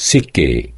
sí que